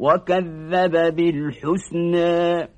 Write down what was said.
وكذب بالحسنى